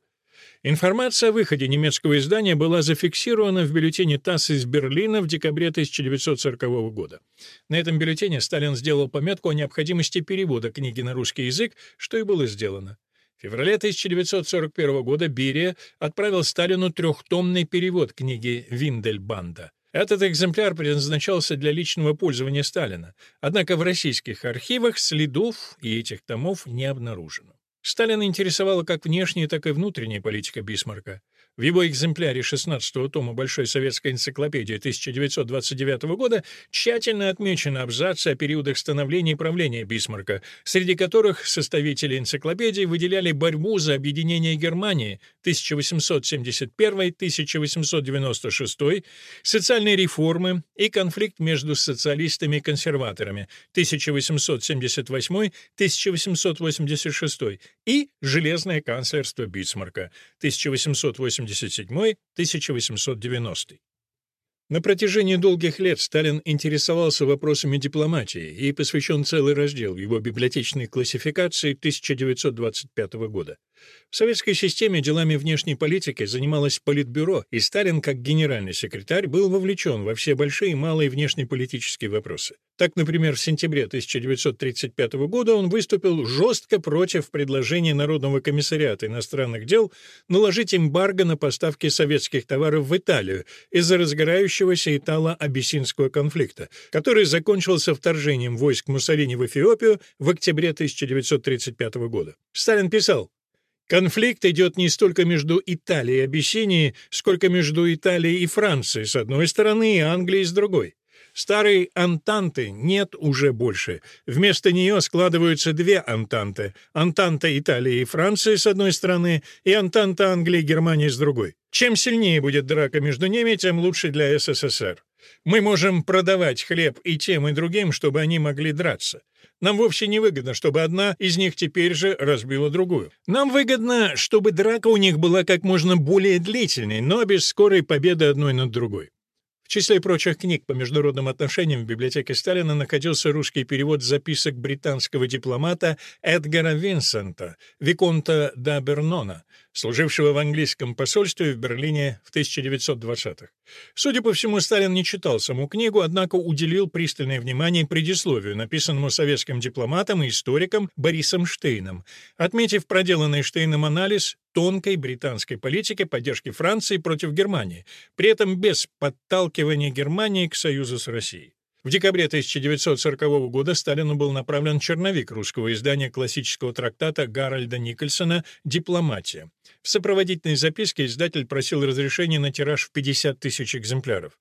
Информация о выходе немецкого издания была зафиксирована в бюллетене ТАСС из Берлина в декабре 1940 года. На этом бюллетене Сталин сделал пометку о необходимости перевода книги на русский язык, что и было сделано. В феврале 1941 года Берия отправил Сталину трехтомный перевод книги Виндельбанда. Этот экземпляр предназначался для личного пользования Сталина, однако в российских архивах следов и этих томов не обнаружено. Сталина интересовала как внешняя, так и внутренняя политика Бисмарка. В его экземпляре 16-го тома Большой советской энциклопедии 1929 года тщательно отмечены абзацы о периодах становления и правления Бисмарка, среди которых составители энциклопедии выделяли борьбу за объединение Германии 1871-1896, социальные реформы и конфликт между социалистами и консерваторами 1878-1886 и железное канцлерство Бисмарка 1880 1887-1890. На протяжении долгих лет Сталин интересовался вопросами дипломатии и посвящен целый раздел его библиотечной классификации 1925 года. В советской системе делами внешней политики занималось Политбюро, и Сталин, как генеральный секретарь, был вовлечен во все большие и малые внешнеполитические вопросы. Так, например, в сентябре 1935 года он выступил жестко против предложения Народного комиссариата иностранных дел наложить эмбарго на поставки советских товаров в Италию из-за разгорающегося итало-абиссинского конфликта, который закончился вторжением войск Муссолини в Эфиопию в октябре 1935 года. Сталин писал, Конфликт идет не столько между Италией и Абиссинией, сколько между Италией и Францией с одной стороны и Англией с другой. Старой Антанты нет уже больше. Вместо нее складываются две Антанты. Антанта Италии и Франции с одной стороны и Антанта Англии и Германии с другой. Чем сильнее будет драка между ними, тем лучше для СССР. Мы можем продавать хлеб и тем, и другим, чтобы они могли драться. Нам вовсе не выгодно, чтобы одна из них теперь же разбила другую. Нам выгодно, чтобы драка у них была как можно более длительной, но без скорой победы одной над другой. Числе прочих книг по международным отношениям в библиотеке Сталина находился русский перевод записок британского дипломата Эдгара Винсента, Виконта да Бернона, служившего в английском посольстве в Берлине в 1920-х. Судя по всему, Сталин не читал саму книгу, однако уделил пристальное внимание предисловию, написанному советским дипломатом и историком Борисом Штейном, отметив проделанный Штейном анализ тонкой британской политики поддержки Франции против Германии, при этом без подталкивания Германии к союзу с Россией. В декабре 1940 года Сталину был направлен черновик русского издания классического трактата Гарольда Никольсона «Дипломатия». В сопроводительной записке издатель просил разрешения на тираж в 50 тысяч экземпляров.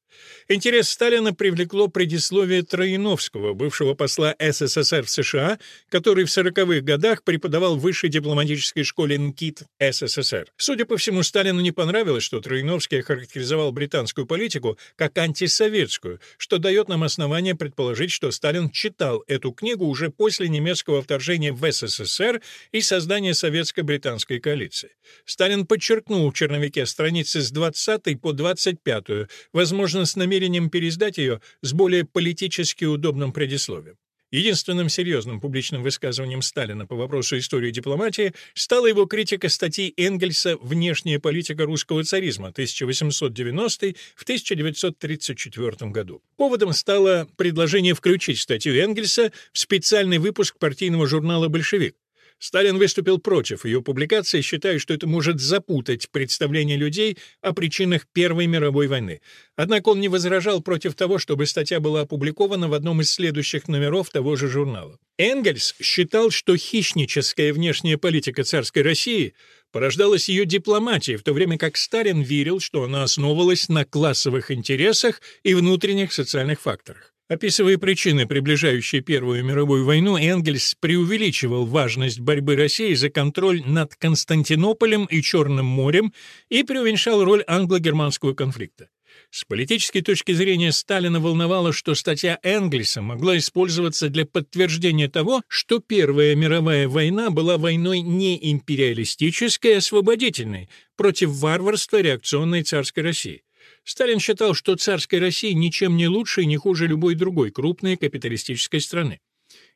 Интерес Сталина привлекло предисловие Троиновского, бывшего посла СССР в США, который в 40-х годах преподавал в высшей дипломатической школе НКИТ СССР. Судя по всему, Сталину не понравилось, что Троиновский охарактеризовал британскую политику как антисоветскую, что дает нам основание предположить, что Сталин читал эту книгу уже после немецкого вторжения в СССР и создания советско-британской коалиции. Сталин подчеркнул в черновике страницы с 20 по 25, возможно, с намерением пересдать ее с более политически удобным предисловием. Единственным серьезным публичным высказыванием Сталина по вопросу истории дипломатии стала его критика статьи Энгельса «Внешняя политика русского царизма» 1890 в 1934 году. Поводом стало предложение включить статью Энгельса в специальный выпуск партийного журнала «Большевик», Сталин выступил против ее публикации, считая, что это может запутать представление людей о причинах Первой мировой войны. Однако он не возражал против того, чтобы статья была опубликована в одном из следующих номеров того же журнала. Энгельс считал, что хищническая внешняя политика царской России порождалась ее дипломатией, в то время как Сталин верил, что она основывалась на классовых интересах и внутренних социальных факторах. Описывая причины, приближающие Первую мировую войну, Энгельс преувеличивал важность борьбы России за контроль над Константинополем и Черным морем и преуменьшал роль англо-германского конфликта. С политической точки зрения Сталина волновало, что статья Энгельса могла использоваться для подтверждения того, что Первая мировая война была войной не империалистической, а освободительной против варварства реакционной царской России. Сталин считал, что царская Россия ничем не лучше и не хуже любой другой крупной капиталистической страны.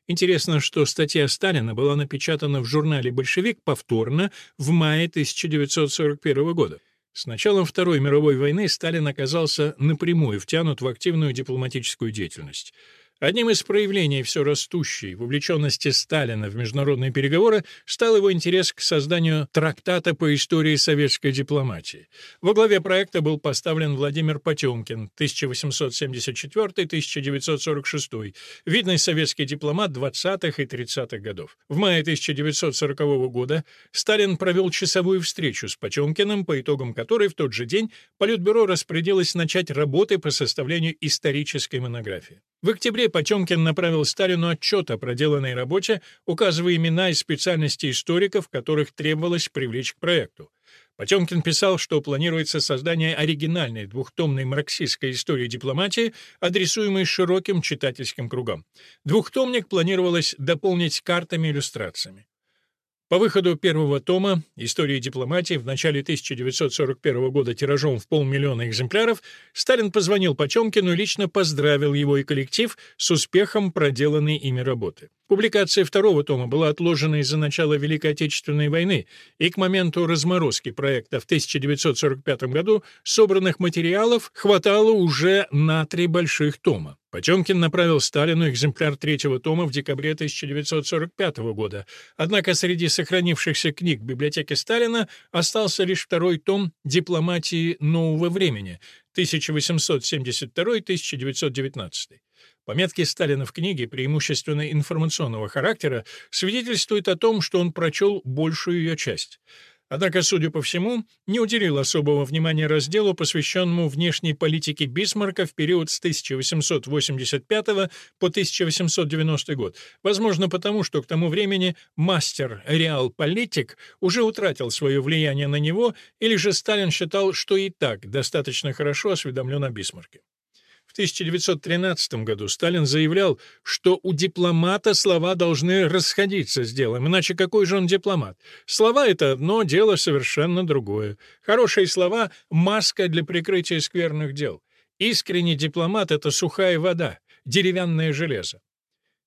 Интересно, что статья Сталина была напечатана в журнале «Большевик» повторно в мае 1941 года. С началом Второй мировой войны Сталин оказался напрямую втянут в активную дипломатическую деятельность. Одним из проявлений все растущей вовлеченности Сталина в международные переговоры стал его интерес к созданию трактата по истории советской дипломатии. Во главе проекта был поставлен Владимир Потемкин, 1874-1946, видный советский дипломат 20-х и 30-х годов. В мае 1940 года Сталин провел часовую встречу с Потемкиным, по итогам которой в тот же день Политбюро распорядилось начать работы по составлению исторической монографии. В октябре Потемкин направил Сталину отчет о проделанной работе, указывая имена и специальности историков, которых требовалось привлечь к проекту. Потемкин писал, что планируется создание оригинальной двухтомной марксистской истории дипломатии, адресуемой широким читательским кругам. Двухтомник планировалось дополнить картами и иллюстрациями. По выходу первого тома «Истории дипломатии» в начале 1941 года тиражом в полмиллиона экземпляров Сталин позвонил Потемкину и лично поздравил его и коллектив с успехом проделанной ими работы. Публикация второго тома была отложена из-за начала Великой Отечественной войны, и к моменту разморозки проекта в 1945 году собранных материалов хватало уже на три больших тома. Потемкин направил Сталину экземпляр третьего тома в декабре 1945 года, однако среди сохранившихся книг в библиотеке Сталина остался лишь второй том «Дипломатии нового времени» 1872-1919. Пометки Сталина в книге, преимущественно информационного характера, свидетельствуют о том, что он прочел большую ее часть. Однако, судя по всему, не уделил особого внимания разделу, посвященному внешней политике Бисмарка в период с 1885 по 1890 год. Возможно, потому что к тому времени мастер реал-политик уже утратил свое влияние на него, или же Сталин считал, что и так достаточно хорошо осведомлен о Бисмарке. 1913 году Сталин заявлял, что у дипломата слова должны расходиться с делом, иначе какой же он дипломат? Слова — это одно, дело совершенно другое. Хорошие слова — маска для прикрытия скверных дел. Искренний дипломат — это сухая вода, деревянное железо.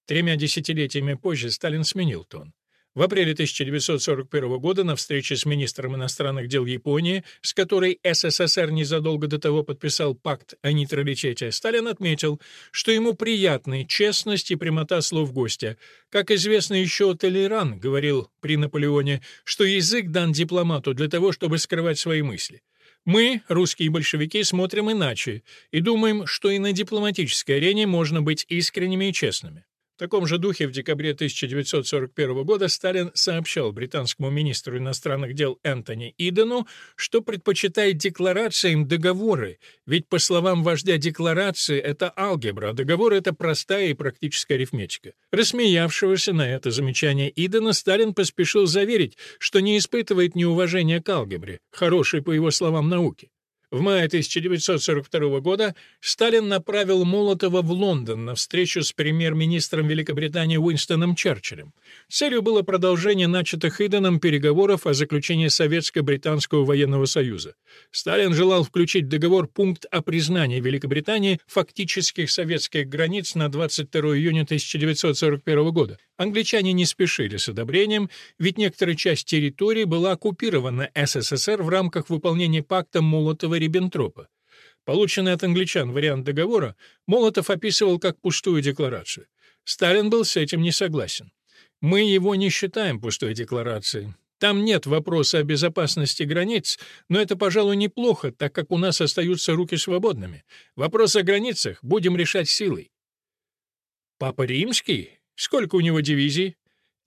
Тремя десятилетиями позже Сталин сменил тон. В апреле 1941 года на встрече с министром иностранных дел Японии, с которой СССР незадолго до того подписал пакт о нейтралитете, Сталин отметил, что ему приятны честность и прямота слов гостя. Как известно, еще Толеран говорил при Наполеоне, что язык дан дипломату для того, чтобы скрывать свои мысли. Мы, русские большевики, смотрим иначе и думаем, что и на дипломатической арене можно быть искренними и честными. В таком же духе в декабре 1941 года Сталин сообщал британскому министру иностранных дел Энтони Идену, что предпочитает декларациям договоры, ведь, по словам вождя, декларации — это алгебра, а договоры — это простая и практическая арифметика. Рассмеявшегося на это замечание Идена Сталин поспешил заверить, что не испытывает неуважения к алгебре, хорошей, по его словам, науке. В мае 1942 года Сталин направил Молотова в Лондон на встречу с премьер-министром Великобритании Уинстоном Черчиллем. Целью было продолжение начатых Иденом переговоров о заключении Советско-британского военного союза. Сталин желал включить в договор пункт о признании Великобритании фактических советских границ на 22 июня 1941 года. Англичане не спешили с одобрением, ведь некоторая часть территории была оккупирована СССР в рамках выполнения пакта Молотова-Риббентропа. Полученный от англичан вариант договора Молотов описывал как пустую декларацию. Сталин был с этим не согласен. «Мы его не считаем пустой декларацией. Там нет вопроса о безопасности границ, но это, пожалуй, неплохо, так как у нас остаются руки свободными. Вопрос о границах будем решать силой». Папа Римский Сколько у него дивизий?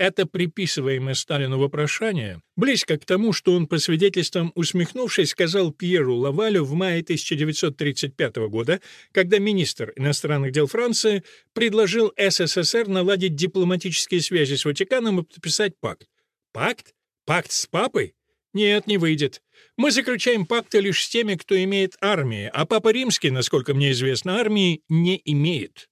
Это приписываемое Сталину вопрошание близко к тому, что он, по свидетельствам усмехнувшись, сказал Пьеру Лавалю в мае 1935 года, когда министр иностранных дел Франции предложил СССР наладить дипломатические связи с Ватиканом и подписать пакт. Пакт? Пакт с папой? Нет, не выйдет. Мы заключаем пакты лишь с теми, кто имеет армии, а Папа Римский, насколько мне известно, армии не имеет.